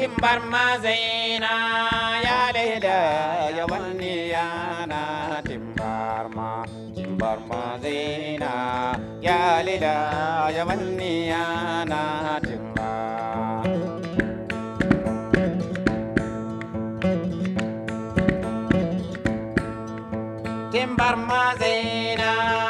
timbar mazina ya leda ya wani yana timbar ma timbar mazina ya leda ya wani yana mazina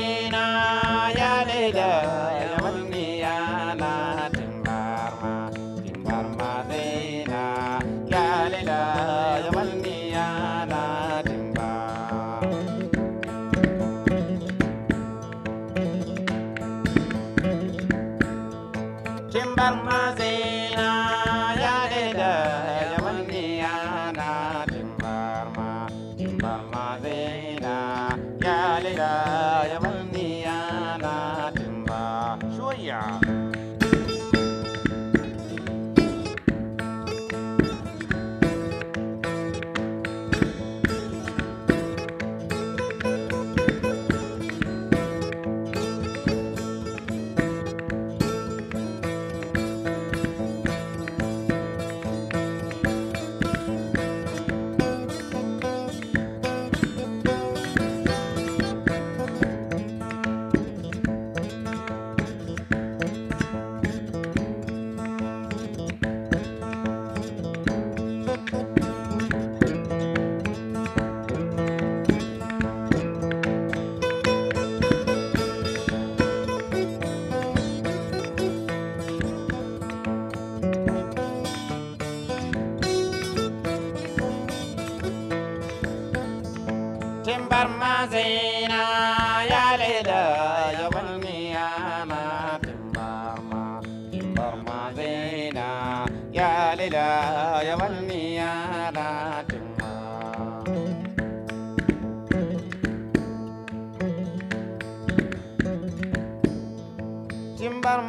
timbar timbar mazina ya leda ya timbar ma timbar mazina ya leda ya wani yana timbar timbar